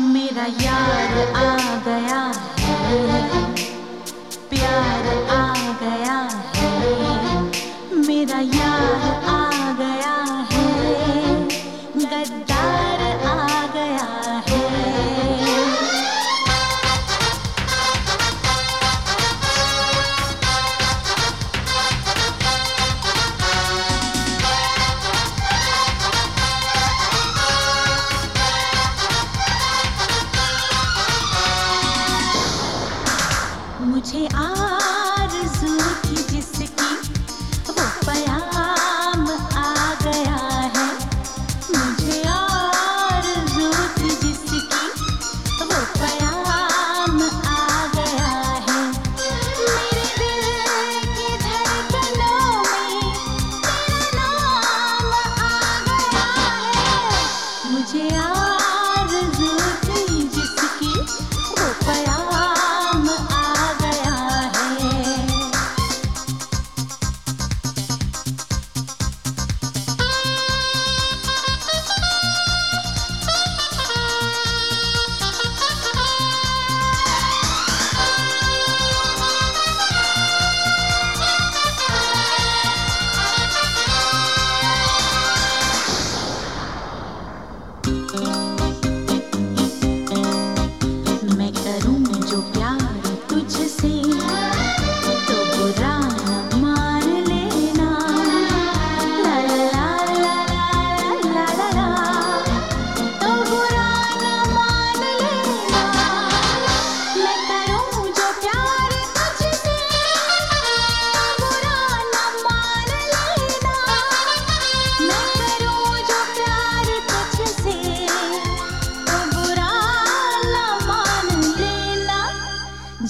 मेरा यार आ गया है। प्यार आ आरज़ू थी जिसकी वो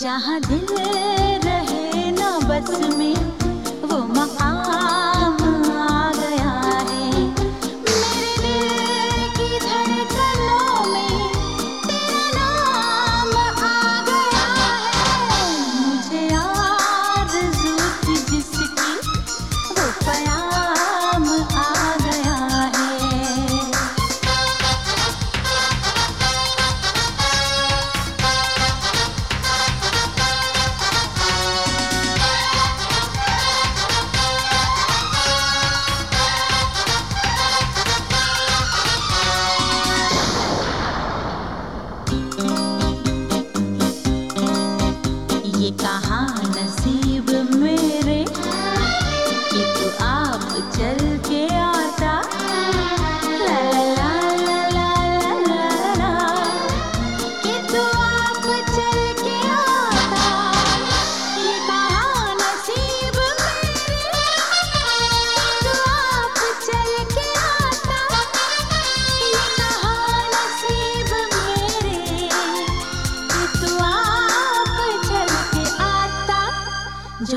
जहाँ दिल